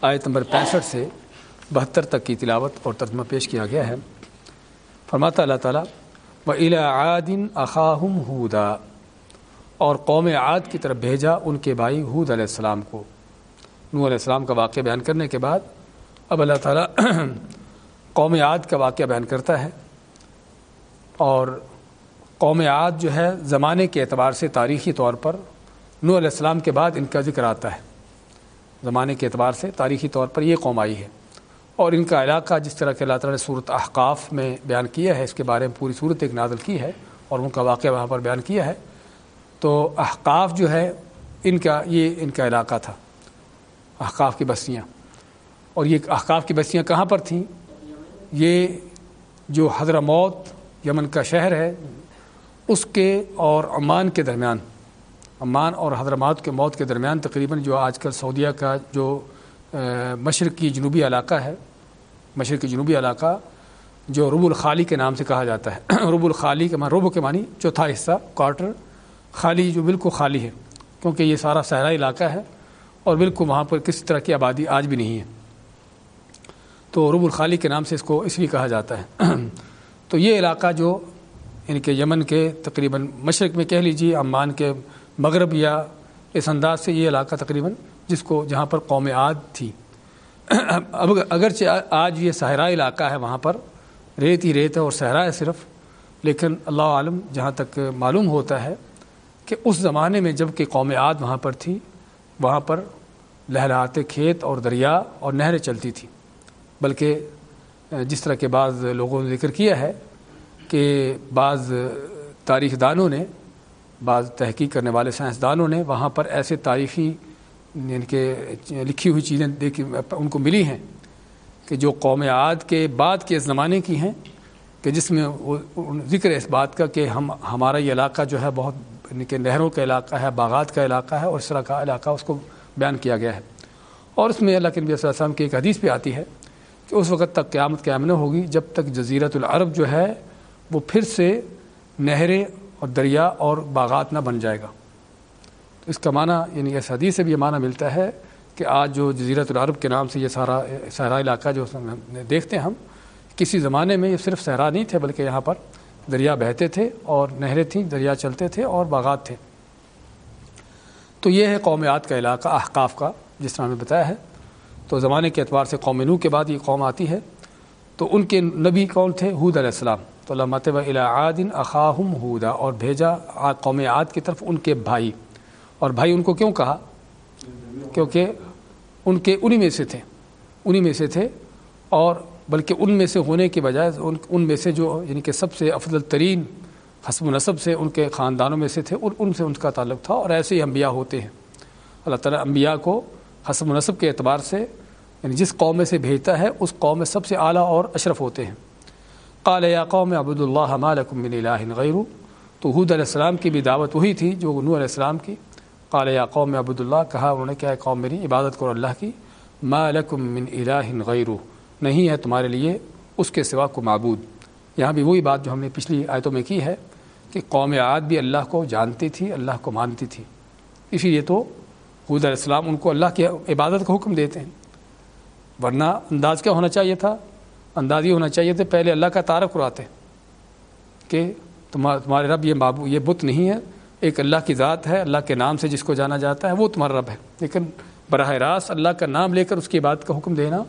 آیت نمبر پینسٹھ سے بہتر تک کی تلاوت اور ترجمہ پیش کیا گیا ہے۔ فرماتا اللہ تعالیٰ و الا عادن اخاہم ہودا اور قوم عاد کی طرف بھیجا ان کے بھائی حود علیہ السلام کو۔ نو علیہ السلام کا واقعہ بیان کرنے کے بعد اب اللہ تعالیٰ قوم عاد کا واقعہ بیان کرتا ہے۔ اور قوم عاد جو ہے، زمانے کے اعتبار سے تاریخی طور پر نو علیہ السلام کے بعد ان کا ذکر آتا ہے۔ زمانے کے اعتبار سے تاریخی طور پر یہ قوم آئی ہے۔ اور ان کا علاقہ جس طرح کہ اللہ تعالیٰ نے صورت احقاف میں بیان کیا ہے، اس کے بارے میں پوری صورت ایک نازل کی ہے اور ان کا واقعہ وہاں پر بیان کیا ہے۔ تو احقاف جو ہے، ان کا، یہ ان کا علاقہ تھا، احقاف کی بستیاں۔ اور یہ احقاف کی بستیاں کہاں پر تھیں؟ یہ جو حضرموت یمن کا شہر ہے، اس کے اور عمان کے درمیان۔ عمان اور حضرمات کے موت کے درمیان تقریباً جو آج کل سعودیہ کا جو مشرقی جنوبی علاقہ ہے مشرقی جنوبی علاقہ جو رب الخالی کے نام سے کہا جاتا ہے۔ رب الخالی کے رب کے معنی چوتھا حصہ، کوارٹر، خالی جو بالکل خالی ہے، کیونکہ یہ سارا صحرائی علاقہ ہے اور بالکل وہاں پر کسی طرح کی آبادی آج بھی نہیں ہے۔ تو رب الخالی کے نام سے اس کو اس لیے کہا جاتا ہے۔ تو یہ علاقہ جو ان کے یمن کے تقریباً مشرق میں کہہ لیجیے، عمان کے مغرب یا اس انداز سے یہ علاقہ تقریباً جس کو جہاں پر قوم عاد تھی۔ اب اگرچہ آج یہ صحرا علاقہ ہے وہاں پر، ریت ہی ریت ہے اور صحرا ہے صرف، لیکن اللہ عالم جہاں تک معلوم ہوتا ہے کہ اس زمانے میں جبکہ قوم عاد وہاں پر تھی، وہاں پر لہراتے کھیت اور دریا اور نہریں چلتی تھیں۔ بلکہ جس طرح کے بعض لوگوں نے ذکر کیا ہے کہ بعض تاریخ دانوں نے بعض تحقیق کرنے والے سائنسدانوں نے وہاں پر ایسے تاریخی ان یعنی کے لکھی ہوئی چیزیں دیکھی، ان کو ملی ہیں کہ جو قوم عاد کے بعد کے زمانے کی ہیں، کہ جس میں ذکر ہے اس بات کا کہ ہم، ہمارا یہ علاقہ جو ہے بہت یعنی ان کے نہروں کا علاقہ ہے، باغات کا علاقہ ہے، اور اس طرح کا علاقہ اس کو بیان کیا گیا ہے۔ اور اس میں اللہ کے نبی صلی اللہ علیہ وسلم کی ایک حدیث بھی آتی ہے کہ اس وقت تک قیامت قیام نہ ہوگی جب تک جزیرت العرب جو ہے وہ پھر سے نہریں اور دریا اور باغات نہ بن جائے گا۔ تو اس کا معنی یعنی اس حدیث سے بھی یہ معنی ملتا ہے کہ آج جو جزیرت العرب کے نام سے یہ سارا، صحرا علاقہ جو دیکھتے ہیں ہم، کسی زمانے میں یہ صرف صحرا نہیں تھے بلکہ یہاں پر دریا بہتے تھے اور نہریں تھیں، دریا چلتے تھے اور باغات تھے۔ تو یہ ہے قومیات کا علاقہ، احقاف کا، جس طرح ہمیں بتایا ہے۔ تو زمانے کے اعتبار سے قوم نو کے بعد یہ قوم آتی ہے۔ تو ان کے نبی کون تھے؟ حود علیہ السلام۔ تو اللہ متو عادن اخاہم ہودا اور بھیجا قوم عاد کی طرف ان کے بھائی۔ اور بھائی ان کو کیوں کہا؟ کیونکہ ان کے انہی میں سے تھے۔ انہی میں سے تھے اور بلکہ ان میں سے ہونے کے بجائے ان میں سے جو یعنی کہ سب سے افضل ترین، حسب و نصب سے ان کے خاندانوں میں سے تھے اور ان سے ان کا تعلق تھا اور ایسے ہی انبیاء ہوتے ہیں۔ اللہ تعالیٰ انبیاء کو حسب و نصب کے اعتبار سے یعنی جس قوم میں سے بھیجتا ہے، اس قوم میں سب سے اعلیٰ اور اشرف ہوتے ہیں۔ قال یا قوم عبد اللہ مالکم من الہ غیر تو حود علیہ السلام کی بھی دعوت وہی تھی جو نور علیہ السلام کی۔ قال یا قوم عبد اللہ، کہا انہوں نے کیا قوم میری، عبادت کرو اللہ کی۔ مالکم من الہ غیر نہیں ہے تمہارے لیے اس کے سوا کو معبود۔ یہاں بھی وہی بات جو ہم نے پچھلی آیتوں میں کی ہے کہ قوم عاد بھی اللہ کو جانتی تھی، اللہ کو مانتی تھی۔ اسی لیے تو حود علیہ السلام ان کو اللہ کی عبادت کا حکم دیتے ہیں۔ ورنہ انداز کیا ہونا چاہیے تھا؟ انداز یہ ہونا چاہیے تھا پہلے اللہ کا تعارف کراتے کہ تمہارے رب یہ بابو یہ بت نہیں ہے۔ ایک اللہ کی ذات ہے، اللہ کے نام سے جس کو جانا جاتا ہے، وہ تمہارا رب ہے۔ لیکن براہ راست اللہ کا نام لے کر اس کی بات کا حکم دینا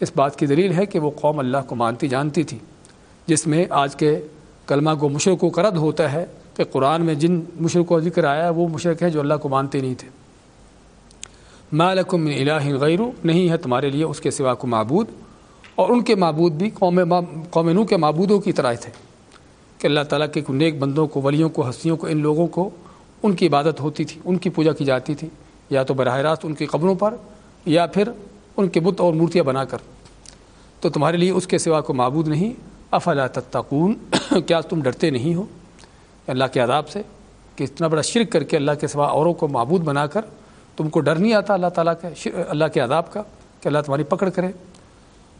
اس بات کی دلیل ہے کہ وہ قوم اللہ کو مانتی جانتی تھی۔ جس میں آج کے کلمہ کو مشرق و کرد ہوتا ہے کہ قرآن میں جن مشرق و ذکر آیا ہے، وہ مشرق ہے جو اللہ کو مانتے نہیں تھے۔ مالکم من الہ غیر نہیں ہے تمہارے لیے اس کے سوا کو معبود۔ اور ان کے معبود بھی قوم قوم نو کے معبودوں کی طرح تھے کہ اللہ تعالیٰ کے نیک بندوں کو، ولیوں کو، ہستیوں کو، ان لوگوں کو ان کی عبادت ہوتی تھی، ان کی پوجا کی جاتی تھی، یا تو براہ راست ان کی قبروں پر یا پھر ان کے بت اور مورتیاں بنا کر۔ تو تمہارے لیے اس کے سوا کو معبود نہیں۔ افلا تتقون؟ کیا تم ڈرتے نہیں ہو؟ اللہ کے عذاب سے کہ اتنا بڑا شرک کر کے اللہ کے سوا اوروں کو معبود بنا کر تم کو ڈر نہیں آتا اللہ تعالیٰ کے، اللہ کے عذاب کا کہ اللہ تمہاری پکڑ کرے۔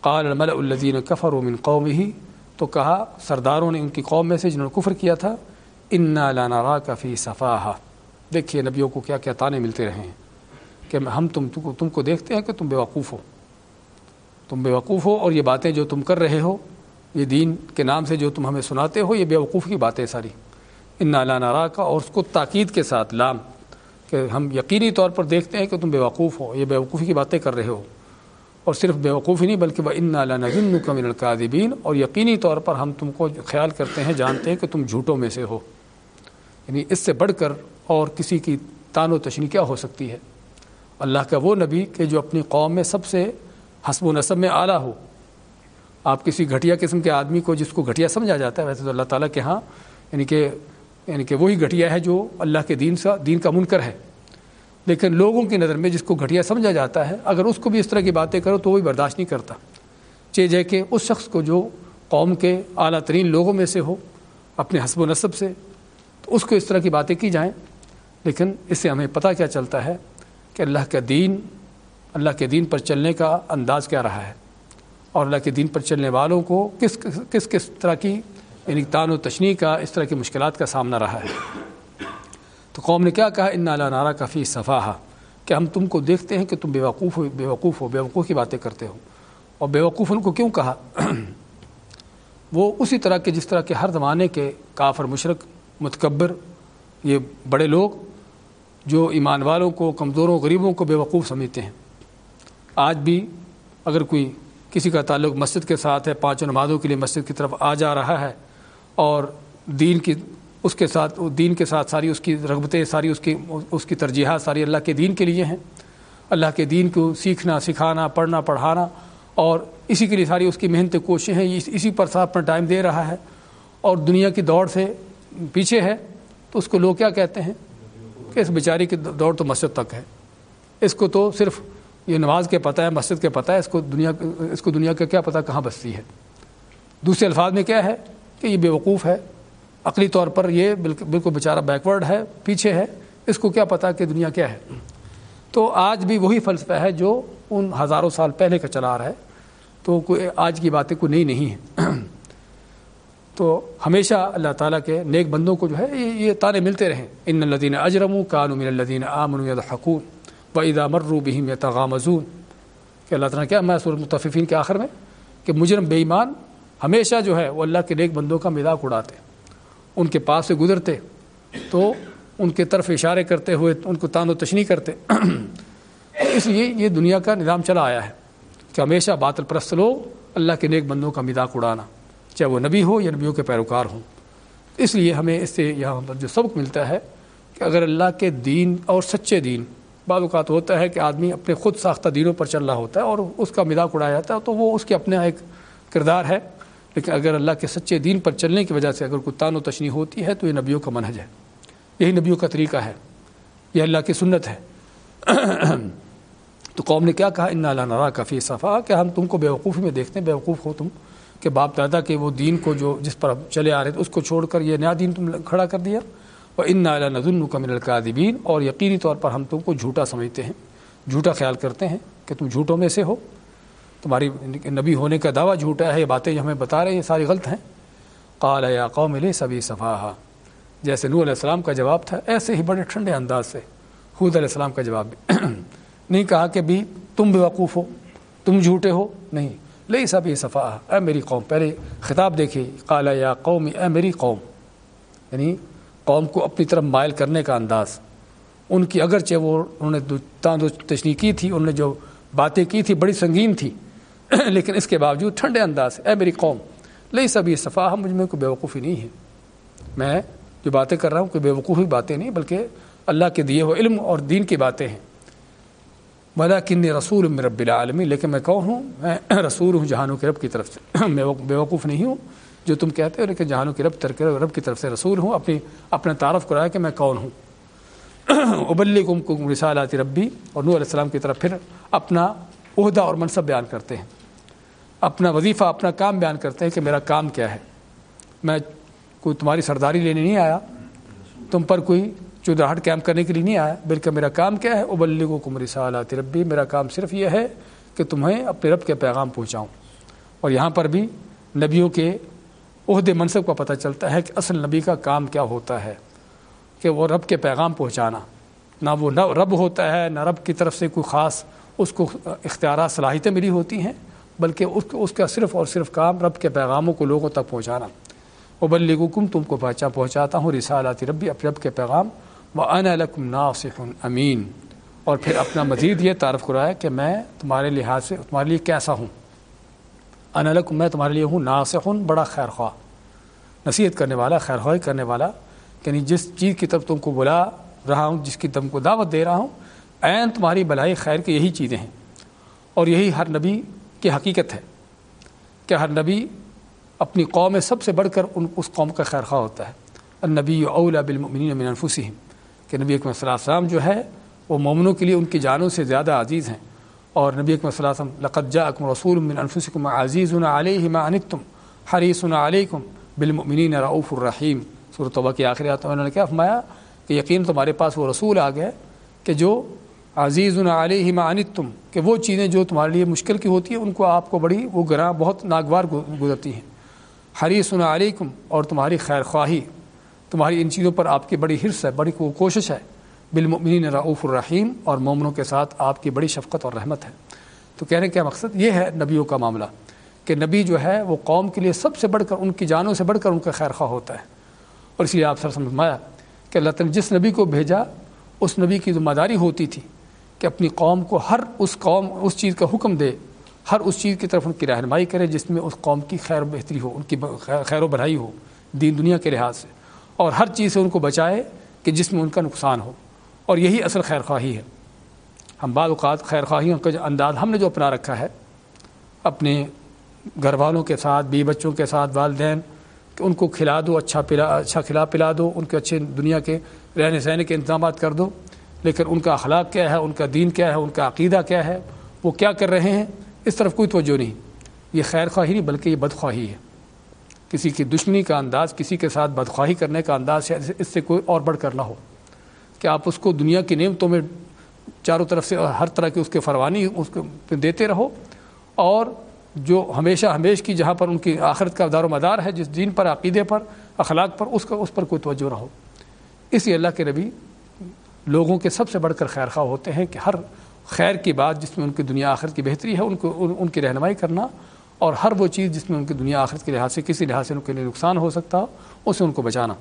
قال الملأ الذین کفروا من قومه، تو کہا، سرداروں نے ان کی قوم میں سے جنہوں نے کفر کیا تھا، انا لا نراک فی صفاحہ دیکھیے، نبیوں کو کیا کیا تانے ملتے رہے ہیں کہ ہم تم تم کو دیکھتے ہیں کہ تم بے وقوف ہو۔ تم بیوقوف ہو اور یہ باتیں جو تم کر رہے ہو، یہ دین کے نام سے جو تم ہمیں سناتے ہو، یہ بیوقوف کی باتیں ساری۔ ان نالا نارا کا اور اس کو تاکید کے ساتھ، لام، کہ ہم یقینی طور پر دیکھتے ہیں کہ تم بیوقوف ہو، یہ بیوقوفی کی باتیں کر رہے ہو۔ اور صرف بیوقوف ہی نہیں، بلکہ وہ ان نالا نظم کا القادبین اور یقینی طور پر ہم تم کو خیال کرتے ہیں، جانتے ہیں کہ تم جھوٹوں میں سے ہو۔ یعنی اس سے بڑھ کر اور کسی کی تان و تشنی کیا ہو سکتی ہے؟ اللہ کا وہ نبی کہ جو اپنی قوم میں سب سے حسب و نصب میں اعلیٰ ہو۔ آپ کسی گھٹیا قسم کے آدمی کو جس کو گھٹیا سمجھا جاتا ہے، ویسے تو اللہ تعالیٰ کے ہاں یعنی کہ یعنی کہ وہی گھٹیا ہے جو اللہ کے دین سے دین کا منکر ہے۔ لیکن لوگوں کی نظر میں جس کو گھٹیا سمجھا جاتا ہے، اگر اس کو بھی اس طرح کی باتیں کرو تو وہی برداشت نہیں کرتا۔ چے جے کہ اس شخص کو جو قوم کے اعلیٰ ترین لوگوں میں سے ہو، اپنے حسب و نصب سے، تو اس کو اس طرح کی باتیں کی جائیں۔ لیکن اس سے ہمیں پتہ کیا چلتا ہے کہ اللہ کا دین، اللہ کے دین پر چلنے کا انداز کیا رہا ہے۔ اور اللہ کے دین پر چلنے والوں کو کس کس کس طرح کی یعنی تان و تشنی کا، اس طرح کی مشکلات کا سامنا رہا ہے۔ تو قوم نے کیا کہا؟ ان نالا نارا کافی صفحہ کہ ہم تم کو دیکھتے ہیں کہ تم بیوقوف ہو بیوقوف ہو بیوقوف کی باتیں کرتے ہو۔ اور بیوقوف ان کو کیوں کہا؟ وہ اسی طرح کے جس طرح کے ہر زمانے کے کافر، مشرق، متکبر، یہ بڑے لوگ جو ایمان والوں کو، کمزوروں، غریبوں کو بیوقوف سمجھتے ہیں۔ آج بھی اگر کوئی کسی کا تعلق مسجد کے ساتھ ہے، پانچوں نمازوں کے لیے مسجد کی طرف آ جا رہا ہے اور دین کی اس کے ساتھ دین کے ساتھ ساری اس کی رغبتیں، ساری اس کی اس کی ترجیحات ساری اللہ کے دین کے لیے ہیں۔ اللہ کے دین کو سیکھنا، سکھانا، پڑھنا، پڑھانا اور اسی کے لیے ساری اس کی محنت کوششیں ہیں۔ اسی پر ساتھ اپنا ٹائم دے رہا ہے اور دنیا کی دوڑ سے پیچھے ہے۔ تو اس کو لوگ کیا کہتے ہیں؟ کہ اس بیچاری کی دوڑ تو مسجد تک ہے۔ اس کو تو صرف یہ نماز کے پتہ ہے، مسجد کے پتہ ہے، اس کو دنیا، اس کو دنیا کا کیا پتہ کہاں بستی ہے۔ دوسرے الفاظ میں کیا ہے؟ کہ یہ بیوقوف ہے۔ عقلی طور پر یہ بالکل بیچارہ بیکورڈ ہے، پیچھے ہے۔ اس کو کیا پتہ کہ دنیا کیا ہے؟ تو آج بھی وہی فلسفہ ہے جو ان ہزاروں سال پہلے کا چلا رہا ہے۔ تو کوئی آج کی باتیں کوئی نئی نہیں ہیں۔ تو ہمیشہ اللہ تعالیٰ کے نیک بندوں کو جو ہے، یہ تانے ملتے رہیں۔ ان الدین اجرم کان من الدین آمن حقون و ادا مرو بہم یا تغامزون کہ اللہ تعالیٰ کیا، میں سور متفقین کے آخر میں کہ مجرم بے ایمان ہمیشہ جو ہے، وہ اللہ کے نیک بندوں کا مذاق اڑاتے ان کے پاس سے گزرتے تو ان کے طرف اشارے کرتے ہوئے ان کو تان و تشنی کرتے اس لیے یہ دنیا کا نظام چلا آیا ہے کہ ہمیشہ باطل پرست لوگ اللہ کے نیک بندوں کا مذاق اڑانا، چاہے وہ نبی ہو یا نبیوں کے پیروکار ہوں۔ اس لیے ہمیں اس سے یہاں پر جو سبق ملتا ہے کہ اگر اللہ کے دین اور سچے دین، بعض اوقات ہوتا ہے کہ آدمی اپنے خود ساختہ دینوں پر چل رہا ہوتا ہے اور اس کا مذاق اڑایا جاتا ہے تو وہ اس کے اپنے ایک کردار ہے۔ لیکن اگر اللہ کے سچے دین پر چلنے کی وجہ سے اگر کوئی تان و تشنی ہوتی ہے تو یہ نبیوں کا منہج ہے۔ یہی نبیوں کا طریقہ ہے۔ یہ اللہ کی سنت ہے۔ تو قوم نے کیا کہا؟ ان اللہ نرا کفی کہ ہم تم کو بیوقوفی میں دیکھتے ہیں۔ بیوقوف ہو تم کہ باپ دادا کے وہ دین کو جو جس پر چلے آ رہے تھے، اس کو چھوڑ کر یہ نیا دین تم کھڑا کر دیا۔ اور ان نالا نظن کا من القادبین اور یقینی طور پر ہم تم کو جھوٹا سمجھتے ہیں، جھوٹا خیال کرتے ہیں کہ تم جھوٹوں میں سے ہو۔ تمہاری نبی ہونے کا دعویٰ جھوٹا ہے، یہ باتیں جو ہمیں بتا رہے ہیں، یہ ساری غلط ہیں۔ قال یا قوم لے سبھی صفحہ جیسے نور علیہ السلام کا جواب تھا، ایسے ہی بڑے ٹھنڈے انداز سے حود علیہ السلام کا جواب بھی۔ نہیں کہا کہ بھی تم بے وقوف ہو، تم جھوٹے ہو، نہیں۔ لئی سبھی صفحہ اے میری قوم، پہلے خطاب دیکھیے۔ قال یا قوم، اے میری قوم۔ یعنی قوم کو اپنی طرف مائل کرنے کا انداز۔ ان کی اگرچہ وہ انہوں نے تاند تشنی کی تھی، انہوں نے جو باتیں کی تھی، بڑی سنگین تھی۔ لیکن اس کے باوجود ٹھنڈے انداز اے میری قوم لئی سب یہ صفحہ مجھ میں کوئی بیوقوفی نہیں ہے میں جو باتیں کر رہا ہوں، کوئی بیوقوفی باتیں نہیں، بلکہ اللہ کے دیے ہوئے علم اور دین کی باتیں ہیں۔ بلا کن رسول میں رب العالمی لیکن میں کون ہوں، میں رسول ہوں جہانوں کے رب کی طرف سے۔ میں بیوقوف نہیں ہوں، جو تم کہتے ہو، لیکن جہانوں کی رب ترک رب کی طرف سے رسول ہوں۔ اپنی، اپنا تعارف کرایا کہ میں کون ہوں۔ ابلی کم کم رسالات ربی اور نور علیہ السلام کی طرف پھر اپنا عہدہ اور منصب بیان کرتے ہیں۔ اپنا وظیفہ، اپنا کام بیان کرتے ہیں کہ میرا کام کیا ہے۔ میں کوئی تمہاری سرداری لینے نہیں آیا۔ تم پر کوئی چودراہٹ قیام کرنے کے لیے نہیں آیا۔ بلکہ میرا کام کیا ہے۔ ابلی کو کم رسالات ربی۔ میرا کام صرف یہ ہے کہ تمہیں اپنے رب کے پیغام پہنچاؤں۔ اور یہاں پر بھی نبیوں کے عہدے منصب کا پتہ چلتا ہے کہ اصل نبی کا کام کیا ہوتا ہے۔ کہ وہ رب کے پیغام پہنچانا۔ نہ وہ نہ رب ہوتا ہے، نہ رب کی طرف سے کوئی خاص اس کو اختیارات، صلاحیتیں ملی ہوتی ہیں۔ بلکہ اس اس کا صرف اور صرف کام رب کے پیغاموں کو لوگوں تک پہنچانا۔ وہ بلکم تم کو پہنچا پہنچاتا ہوں رسالاتی ربی اپ رب کے پیغام۔ و ان الکم ناصح امین اور پھر اپنا مزید یہ تعارف کرایا کہ میں تمہارے لحاظ سے تمہارے لیے کیسا ہوں؟ ان الکم میں تمہارے لیے ہوں، ناصح، بڑا خیر خواہ نصیحت کرنے والا خیر خواہ کرنے والا۔ یعنی جس چیز کی طرف تم کو بلا رہا ہوں، جس کی تم کو دعوت دے رہا ہوں، عین تمہاری بلائی خیر کی یہی چیزیں ہیں۔ اور یہی ہر نبی کی حقیقت ہے کہ ہر نبی اپنی قوم میں سب سے بڑھ کر ان اس قوم کا خیر خواہ ہوتا ہے۔ النبی اولا بالمؤمنین من انفسهم کہ نبی اکمل صلی اللہ علیہ وسلم جو ہے، وہ مومنوں کے لیے ان کی جانوں سے زیادہ عزیز ہیں۔ اور نبی اکمل صلی اللہ علیہ وسلم، لقد جاءکم رسول من انفسکم عزیز علیہ ما عنتم، حریص علیکم بالمؤمنین رعوف الرحیم سورۃ توبہ کی آخری آیت میں انہوں نے کیا فرمایا کہ یقین تمہارے پاس وہ رسول آ گئے کہ جو عزیز علیہ ما عنتم کہ وہ چیزیں جو تمہارے لیے مشکل کی ہوتی ہیں، ان کو آپ کو بڑی وہ گراں، بہت ناگوار گزرتی ہیں۔ حریص علیکم، اور تمہاری خیر خواہی، تمہاری ان چیزوں پر آپ کی بڑی حرص ہے، بڑی کوشش ہے۔ بالمؤمنین رعوف الرحیم، اور مومنوں کے ساتھ آپ کی بڑی شفقت اور رحمت ہے۔ تو کہنے کا مقصد یہ ہے نبیوں کا معاملہ، کہ نبی جو ہے وہ قوم کے لیے سب سے بڑھ کر، ان کی جانوں سے بڑھ کر ان کا خیر خواہ ہوتا ہے۔ اور اس لیے آپ سر سمجھمایا کہ اللہ تعالی جس نبی کو بھیجا، اس نبی کی ذمہ داری ہوتی تھی۔ کہ اپنی قوم کو ہر اس قوم، اس چیز کا حکم دے، ہر اس چیز کی طرف ان کی رہنمائی کرے جس میں اس قوم کی خیر بہتری ہو، ان کی خیر و بڑھائی ہو، دین دنیا کے لحاظ سے۔ اور ہر چیز سے ان کو بچائے کہ جس میں ان کا نقصان ہو۔ اور یہی اصل خیر خواہی ہے۔ ہم بعض اوقات خیر خواہیوں کا جو انداز ہم نے جو اپنا رکھا ہے، اپنے گھر والوں کے ساتھ بی بچوں کے ساتھ، والدین، کہ ان کو کھلا دو اچھا پلا اچھا کھلا پلا دو، ان کے اچھے دنیا کے رہنے سہنے کے انتظامات کر دو۔ لیکن ان کا اخلاق کیا ہے؟ ان کا دین کیا ہے؟ ان کا عقیدہ کیا ہے؟ وہ کیا کر رہے ہیں؟ اس طرف کوئی توجہ نہیں۔ یہ خیر خواہی نہیں، بلکہ یہ بدخواہی ہے۔ کسی کی دشمنی کا انداز، کسی کے ساتھ بدخواہی کرنے کا انداز اس سے کوئی اور بڑھ کر نہ ہو۔ کہ آپ اس کو دنیا کی نعمتوں میں چاروں طرف سے ہر طرح کی اس کے فروانی، اس کو دیتے رہو۔ اور جو ہمیشہ ہمیش کی، جہاں پر ان کی آخرت کا دار و مدار ہے، جس دین پر، عقیدے پر، اخلاق پر، اس کا، اس پر کوئی توجہ نہ ہو۔ اس لیے اللہ کے نبی لوگوں کے سب سے بڑھ کر خیر خواہ ہوتے ہیں کہ ہر خیر کی بات جس میں ان کی دنیا آخرت کی بہتری ہے، ان کو ان کی رہنمائی کرنا اور ہر وہ چیز جس میں ان کی دنیا آخرت کے لحاظ سے کسی لحاظ سے ان کے لیے نقصان ہو سکتا ہو اسے ان کو بچانا۔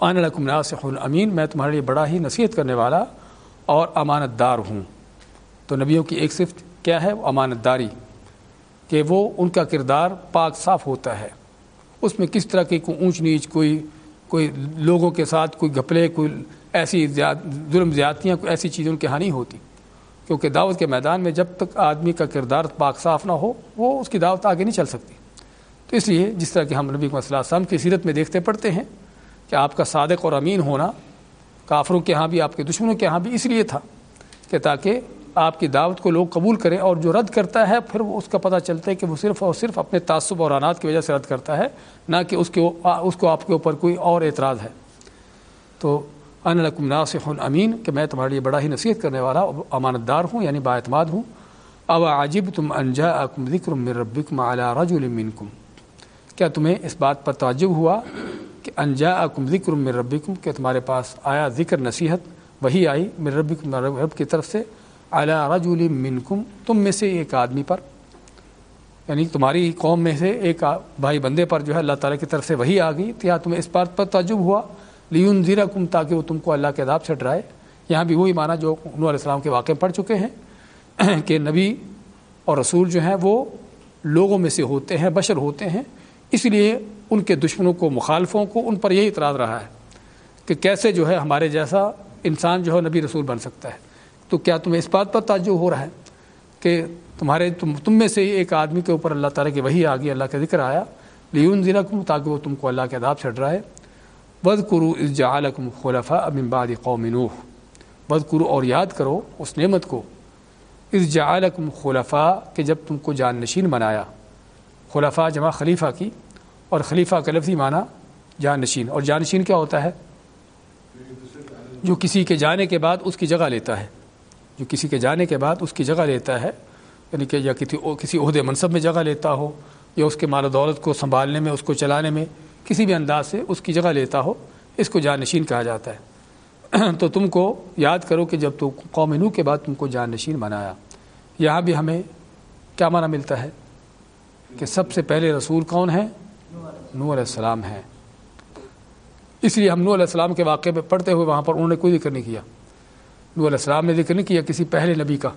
آن الکم ناصح امین میں تمہارے لیے بڑا ہی نصیحت کرنے والا اور امانت دار ہوں۔ تو نبیوں کی ایک صفت کیا ہے؟ وہ امانت داری کہ وہ ان کا کردار پاک صاف ہوتا ہے۔ اس میں کس طرح کی کوئی اونچ نیچ، کوئی کوئی لوگوں کے ساتھ کوئی گھپلے کوئی ایسی ظلم زیادتیاں کوئی ایسی چیزیں ان کے ہاں نہیں ہوتی۔ کیونکہ دعوت کے میدان میں جب تک آدمی کا کردار پاک صاف نہ ہو، وہ اس کی دعوت آگے نہیں چل سکتی۔ تو اس لیے جس طرح کہ ہم نبی صلی اللہ علیہ وسلم کی سیرت میں دیکھتے پڑتے ہیں کہ آپ کا صادق اور امین ہونا کافروں کے ہاں بھی، آپ کے دشمنوں کے ہاں بھی اس لیے تھا کہ تاکہ آپ کی دعوت کو لوگ قبول کریں اور جو رد کرتا ہے، پھر وہ اس کا پتہ چلتا ہے کہ وہ صرف اور صرف اپنے تعصب اور انات کی وجہ سے رد کرتا ہے، نہ کہ اس کے اس کو آپ کے اوپر کوئی اور اعتراض ہے۔ تو ان لکم ناصح امین، کہ میں تمہارے لیے بڑا ہی نصیحت کرنے والا امانت دار ہوں یعنی با اعتماد ہوں۔ او عجب تم انجا اکم ذکر من ربکم علی رجل منکم۔ کیا تمہیں اس بات پر تعجب ہوا کہ انجا اکم ذکر من ربکم، کہ تمہارے پاس آیا ذکر نصیحت، وہی آئی من ربکم رب کی طرف سے علی رجل منکم، تم میں سے ایک آدمی پر۔ یعنی تمہاری قوم میں سے ایک بھائی بندے پر جو ہے اللہ تعالیٰ کی طرف سے وہی آ گئی۔ کیا تمہیں اس بات پر تعجب ہوا لیون زیرہ کم تاکہ وہ تم کو اللہ کے عذاب سے ڈرائے یہاں بھی وہی معنی جو انہوں علیہ السلام کے واقع پڑھ چکے ہیں کہ نبی اور رسول جو ہیں وہ لوگوں میں سے ہوتے ہیں، بشر ہوتے ہیں۔ اس لیے ان کے دشمنوں کو، مخالفوں کو ان پر یہی اعتراض رہا ہے کہ کیسے جو ہے ہمارے جیسا انسان جو ہے نبی رسول بن سکتا ہے۔ تو کیا تمہیں اس بات پر تعجب ہو رہا ہے کہ تمہارے تم تم میں سے ایک آدمی کے اوپر اللہ تعالیٰ کی وہی آگی اللہ کا ذکر آیا۔ لیون ضلع کم تاکہ وہ تم کو اللہ کے عذاب سے ڈرائے بد کرو اس جعلکم خلفا امباد قوم نوح۔ بد کرو اور یاد کرو اس نعمت کو۔ اس جعلکم خلفا کہ جب تم کو جان نشین بنایا۔ خلفا جمع خلیفہ کی اور خلیفہ کا لفظی معنی جان نشین۔ اور جان نشین کیا ہوتا ہے؟ جو کسی کے جانے کے بعد اس کی جگہ لیتا ہے۔ جو کسی کے جانے کے بعد اس کی جگہ لیتا ہے۔ یعنی کہ یا کسی عہدے منصب میں جگہ لیتا ہو یا اس کے مال و دولت کو سنبھالنے میں، اس کو چلانے میں۔ کسی بھی انداز سے اس کی جگہ لیتا ہو، اس کو جانشین کہا جاتا ہے۔ تو تم کو یاد کرو کہ جب تو قوم نو کے بعد تم کو جانشین بنایا، یہاں بھی ہمیں کیا معنی ملتا ہے؟ کہ سب سے پہلے رسول کون ہیں؟ نور علیہ السلام ہیں۔ اس لیے ہم نور علیہ السلام کے واقعے میں پڑھتے ہوئے وہاں پر انہوں نے کوئی ذکر نہیں کیا۔ نور علیہ السلام نے ذکر نہیں کیا کسی پہلے نبی کا،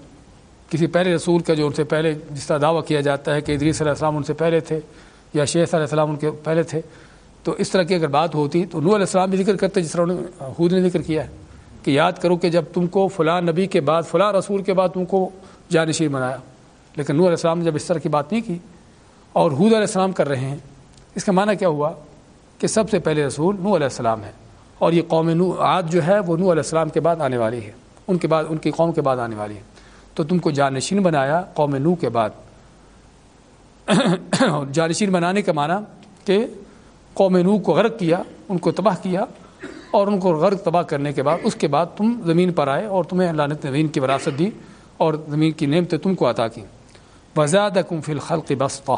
کسی پہلے رسول کا جو ان سے پہلے جس طرح دعویٰ کیا جاتا ہے کہ ادریس علیہ السلام ان سے پہلے تھے یا شیخ علیہ السلام ان کے پہلے تھے۔ تو اس طرح کی اگر بات ہوتی تو نور علیہ السلام بھی ذکر کرتے جس طرح انہوں نے خود نے ذکر کیا ہے کہ یاد کرو کہ جب تم کو فلاں نبی کے بعد، فلاں رسول کے بعد تم کو جانشین بنایا۔ لیکن نور علیہ السلام نے جب اس طرح کی بات نہیں کی اور حود علیہ السلام کر رہے ہیں، اس کا معنی کیا ہوا کہ سب سے پہلے رسول نو علیہ السلام ہے اور یہ قوم نو آج جو ہے وہ نو علیہ السلام کے بعد آنے والی ہے۔ ان کے بعد ان کی قوم کے بعد آنے والی ہے۔ تو تم کو جانشین بنایا قوم نو کے بعد۔ جانشین بنانے کا معنی کہ قوم نو کو غرق کیا، ان کو تباہ کیا اور ان کو غرق تباہ کرنے کے بعد، اس کے بعد تم زمین پر آئے اور تمہیں اللہ نے زمین کی وراثت دی اور زمین کی نعمتیں تم کو عطا کی وزاد کم فی الخلق بسطہ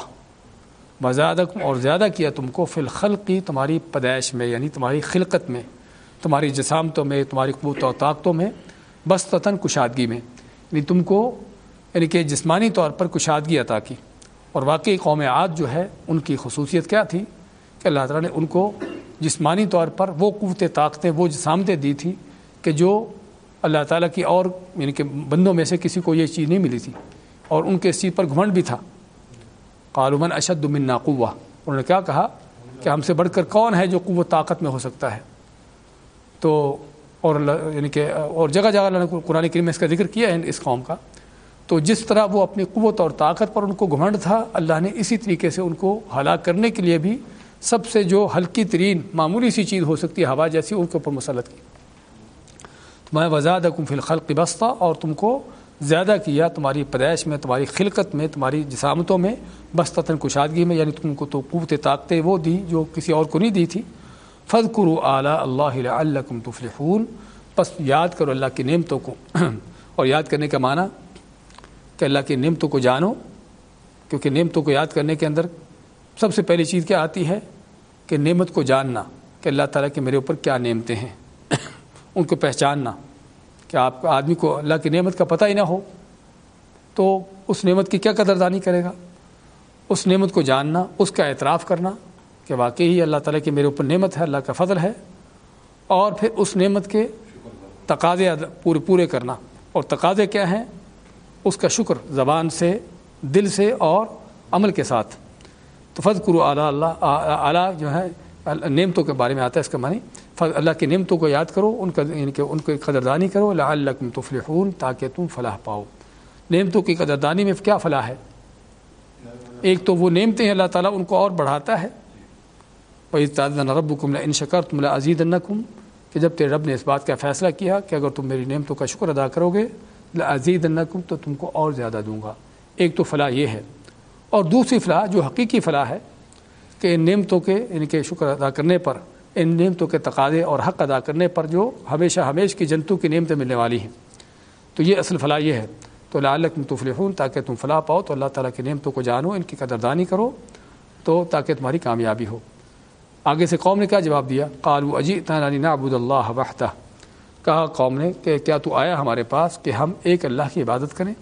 وزاد اور زیادہ کیا تم کو فی الخلقی تمہاری پیدائش میں یعنی تمہاری خلقت میں، تمہاری جسامتوں میں، تمہاری قوت و طاقتوں میں بستتاً کشادگی میں۔ یعنی تم کو یعنی کہ جسمانی طور پر کشادگی عطا کی۔ اور واقعی قوم عاد جو ہے، ان کی خصوصیت کیا تھی؟ کہ اللہ تعالیٰ نے ان کو جسمانی طور پر وہ قوت طاقتیں وہ جسامتیں دی تھی کہ جو اللہ تعالیٰ کی اور یعنی کہ بندوں میں سے کسی کو یہ چیز نہیں ملی تھی اور ان کے اس چیز پر گھمنڈ بھی تھا۔ قالومن اشد منا قوا انہوں نے کیا کہا کہ ہم سے بڑھ کر کون ہے جو قوت طاقت میں ہو سکتا ہے؟ تو اور یعنی کہ اور جگہ جگہ اللہ نے قرآن کریم میں اس کا ذکر کیا ہے اس قوم کا۔ تو جس طرح وہ اپنی قوت اور طاقت پر ان کو گھمنڈ تھا، اللہ نے اسی طریقے سے ان کو ہلاک کرنے کے لیے بھی سب سے جو ہلکی ترین معمولی سی چیز ہو سکتی ہے، ہوا جیسی، ان کے اوپر مسلط کی۔ میں وزاد کم فی الخلق بستہ اور تم کو زیادہ کیا، تمہاری پیدائش میں، تمہاری خلقت میں، تمہاری جسامتوں میں بستتاً کشادگی میں یعنی تم کو تو قوت طاقتیں وہ دی جو کسی اور کو نہیں دی تھی۔ فض کرو اعلیٰ اللہ اللہ کم تفلحون۔ بس یاد کرو اللہ کی نعمتوں کو۔ اور یاد کرنے کا معنی کہ اللہ کی نعمتوں کو جانو، کیونکہ نعمتوں کو یاد کرنے کے اندر سب سے پہلی چیز کیا آتی ہے کہ نعمت کو جاننا کہ اللہ تعالیٰ کے میرے اوپر کیا نعمتیں ہیں، ان کو پہچاننا کہ آپ آدمی کو اللہ کی نعمت کا پتہ ہی نہ ہو تو اس نعمت کی کیا قدردانی کرے گا؟ اس نعمت کو جاننا، اس کا اعتراف کرنا کہ واقعی ہی اللہ تعالیٰ کی میرے اوپر نعمت ہے، اللہ کا فضل ہے، اور پھر اس نعمت کے تقاضے پورے پورے کرنا۔ اور تقاضے کیا ہیں؟ اس کا شکر زبان سے، دل سے اور عمل کے ساتھ۔ تو فض کرو اعلیٰ اللہ اعلیٰ جو ہے، نعمتوں کے بارے میں آتا ہے اس کا معنی اللہ کی نعمتوں کو یاد کرو، ان کا یعنی کہ ان کو قدردانی کرو اللہ تفلحون، تاکہ تم فلاح پاؤ۔ نعمتوں کی قدردانی میں کیا فلاح ہے؟ ایک تو وہ نعمتیں ہیں اللہ تعالیٰ ان کو اور بڑھاتا ہے۔ رب کم ان شکر تم عزیز النکم کہ جب تیرے رب نے اس بات کا فیصلہ کیا کہ اگر تم میری نعمتوں کا شکر ادا کرو گے عزیز النکم تو تم کو اور زیادہ دوں گا۔ ایک تو فلاح یہ ہے۔ اور دوسری فلاح جو حقیقی فلاح ہے کہ ان نعمتوں کے ان کے شکر ادا کرنے پر، ان نعمتوں کے تقاضے اور حق ادا کرنے پر جو ہمیشہ ہمیش کی جنتوں کی نعمتیں ملنے والی ہیں۔ تو یہ اصل فلاح یہ ہے۔ تو لعلک تفلحون، تاکہ تم فلاح پاؤ تو اللہ تعالیٰ کی نعمتوں کو جانو، ان کی قدردانی کرو تو تاکہ تمہاری کامیابی ہو۔ آگے سے قوم نے کیا جواب دیا؟ قالو اجی تعلی نعبد اللہ وحدہ۔ کہا قوم نے کہ کیا تو آیا ہمارے پاس کہ ہم ایک اللہ کی عبادت کریں؟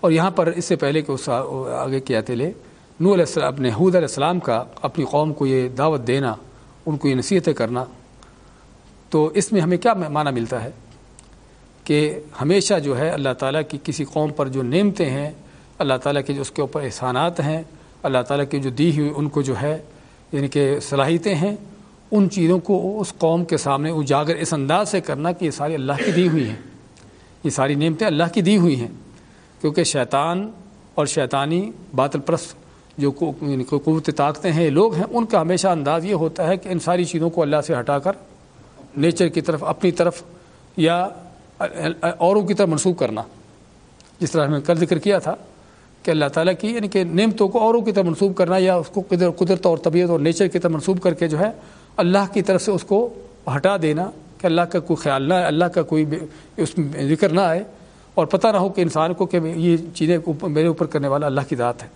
اور یہاں پر اس سے پہلے کہ اس آگے کیا تلے نو علیہ السلام اپنے حود علیہ السلام کا اپنی قوم کو یہ دعوت دینا، ان کو یہ نصیحتیں کرنا، تو اس میں ہمیں کیا معنی ملتا ہے؟ کہ ہمیشہ جو ہے اللہ تعالیٰ کی کسی قوم پر جو نعمتیں ہیں، اللہ تعالیٰ کے جو اس کے اوپر احسانات ہیں، اللہ تعالیٰ کی جو دی ہوئی ان کو جو ہے یعنی کہ صلاحیتیں ہیں، ان چیزوں کو اس قوم کے سامنے اجاگر اس انداز سے کرنا کہ یہ ساری اللہ کی دی ہوئی ہیں۔ یہ ساری نعمتیں اللہ کی دی ہوئی ہیں۔ کیونکہ شیطان اور شیطانی باطل پرست جو یعنی قوت طاقتیں ہیں لوگ ہیں، ان کا ہمیشہ انداز یہ ہوتا ہے کہ ان ساری چیزوں کو اللہ سے ہٹا کر نیچر کی طرف، اپنی طرف یا اوروں کی طرف منسوخ کرنا۔ جس طرح ہمیں کل ذکر کیا تھا کہ اللہ تعالیٰ کی یعنی کہ نعمتوں کو اوروں کی طرف منسوخ کرنا یا اس کو قدرت اور طبیعت اور نیچر کی طرف منسوخ کر کے جو ہے اللہ کی طرف سے اس کو ہٹا دینا کہ اللہ کا کوئی خیال نہ آئے، اللہ کا کوئی اس میں ذکر نہ آئے۔ اور پتہ نہ ہو کہ انسان کو کہ یہ چیزیں میرے اوپر کرنے والا اللہ کی ذات ہے۔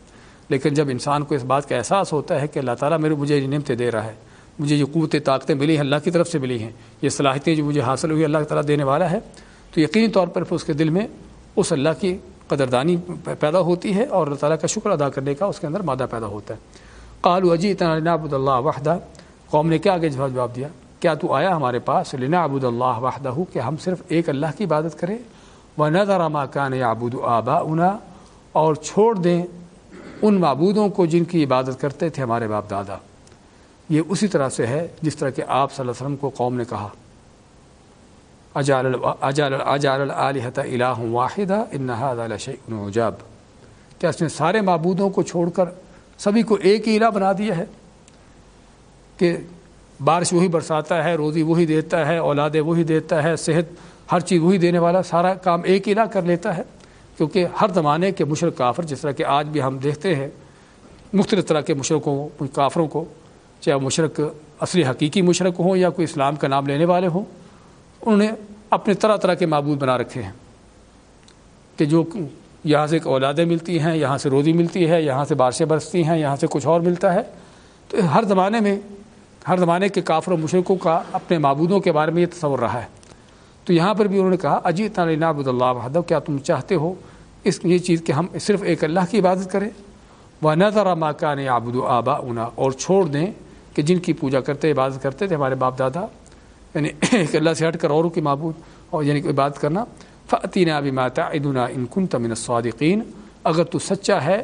لیکن جب انسان کو اس بات کا احساس ہوتا ہے کہ اللہ تعالیٰ میرے مجھے یہ نعمتیں دے رہا ہے، مجھے یہ قوت طاقتیں ملی ہیں، اللہ کی طرف سے ملی ہیں، یہ صلاحیتیں جو مجھے حاصل ہوئی اللہ تعالیٰ دینے والا ہے، تو یقینی طور پر اس کے دل میں اس اللہ کی قدردانی پیدا ہوتی ہے اور اللہ تعالیٰ کا شکر ادا کرنے کا اس کے اندر مادہ پیدا ہوتا ہے۔ قالو اجی نعبد اللہ وحدہ۔ قوم نے کیا آگے جواب دیا؟ کیا تو آیا ہمارے پاس لنا ابود اللہ وحدہ کہ ہم صرف ایک اللہ کی عبادت کریں وہ نظر ماکان ابود آبا اور چھوڑ دیں ان معبودوں کو جن کی عبادت کرتے تھے ہمارے باپ دادا۔ یہ اسی طرح سے ہے جس طرح کہ آپ صلی اللہ علیہ وسلم کو قوم نے کہا۔ اجال الہ واحدہ عجاب۔ کیا اس نے سارے معبودوں کو چھوڑ کر سبھی کو ایک ہی الہ بنا دیا ہے؟ کہ بارش وہی برساتا ہے، روزی وہی دیتا ہے، اولادیں وہی دیتا ہے، صحت ہر چیز وہی دینے والا سارا کام ایک الہ کر لیتا ہے، کیونکہ ہر زمانے کے مشرق کافر جس طرح کہ آج بھی ہم دیکھتے ہیں، مختلف طرح کے مشرقوں کافروں کو، چاہے مشرق اصلی حقیقی مشرق ہوں یا کوئی اسلام کا نام لینے والے ہوں، انہوں نے اپنے طرح طرح کے معبود بنا رکھے ہیں۔ کہ جو یہاں سے اولادیں ملتی ہیں، یہاں سے روزی ملتی ہے، یہاں سے بارشیں برستی ہیں، یہاں سے کچھ اور ملتا ہے۔ تو ہر زمانے میں، ہر زمانے کے کافر و مشرقوں کا اپنے معبودوں کے بارے میں یہ تصور رہا ہے۔ تو یہاں پر بھی انہوں نے کہا، اجیت عبد اللہ وحدہ، کیا تم چاہتے ہو اس یہ چیز کہ ہم صرف ایک اللہ کی عبادت کریں؟ وہ نہ ذرا ماکان آبد و آبا اونا اور چھوڑ دیں کہ جن کی پوجا کرتے، عبادت کرتے تھے ہمارے باپ دادا یعنی ایک اللہ سے ہٹ کر اوروں کی معبود، اور یعنی کہ کرنا۔ فعطین ابی ماتا ادنا ان کن تمن الصادقین اگر تو سچا ہے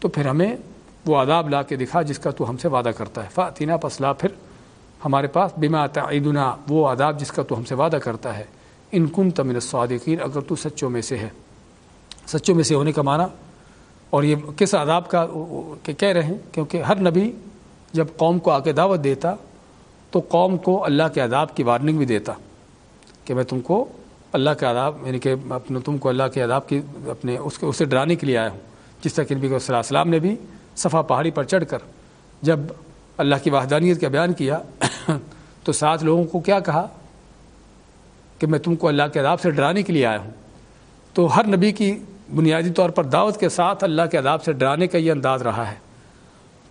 تو پھر ہمیں وہ آداب لا کے دکھا جس کا تو ہم سے وعدہ کرتا ہے۔ فعطینہ پسلا پھر ہمارے پاس بما تعیدنا وہ آداب جس کا تو ہم سے وعدہ کرتا ہے۔ ان کن تمن الصادقین، اگر تو سچوں میں سے ہے۔ سچوں میں سے ہونے کا معنی، اور یہ کس آداب کا کہہ رہے ہیں، کیونکہ ہر نبی جب قوم کو آ کے دعوت دیتا، تو قوم کو اللہ کے عذاب کی وارننگ بھی دیتا، کہ میں تم کو اللہ کے عذاب یعنی کہ اپنے، تم کو اللہ کے عذاب کی، اپنے، اس کے، اسے ڈرانے کے لیے آیا ہوں۔ جس طرح کہ نبی صلی اللہ علیہ وسلم نے بھی صفا پہاڑی پر چڑھ کر جب اللہ کی وحدانیت کا بیان کیا، تو سات لوگوں کو کیا کہا؟ کہ میں تم کو اللہ کے عذاب سے ڈرانے کے لیے آیا ہوں۔ تو ہر نبی کی بنیادی طور پر دعوت کے ساتھ اللہ کے عذاب سے ڈرانے کا یہ انداز رہا ہے۔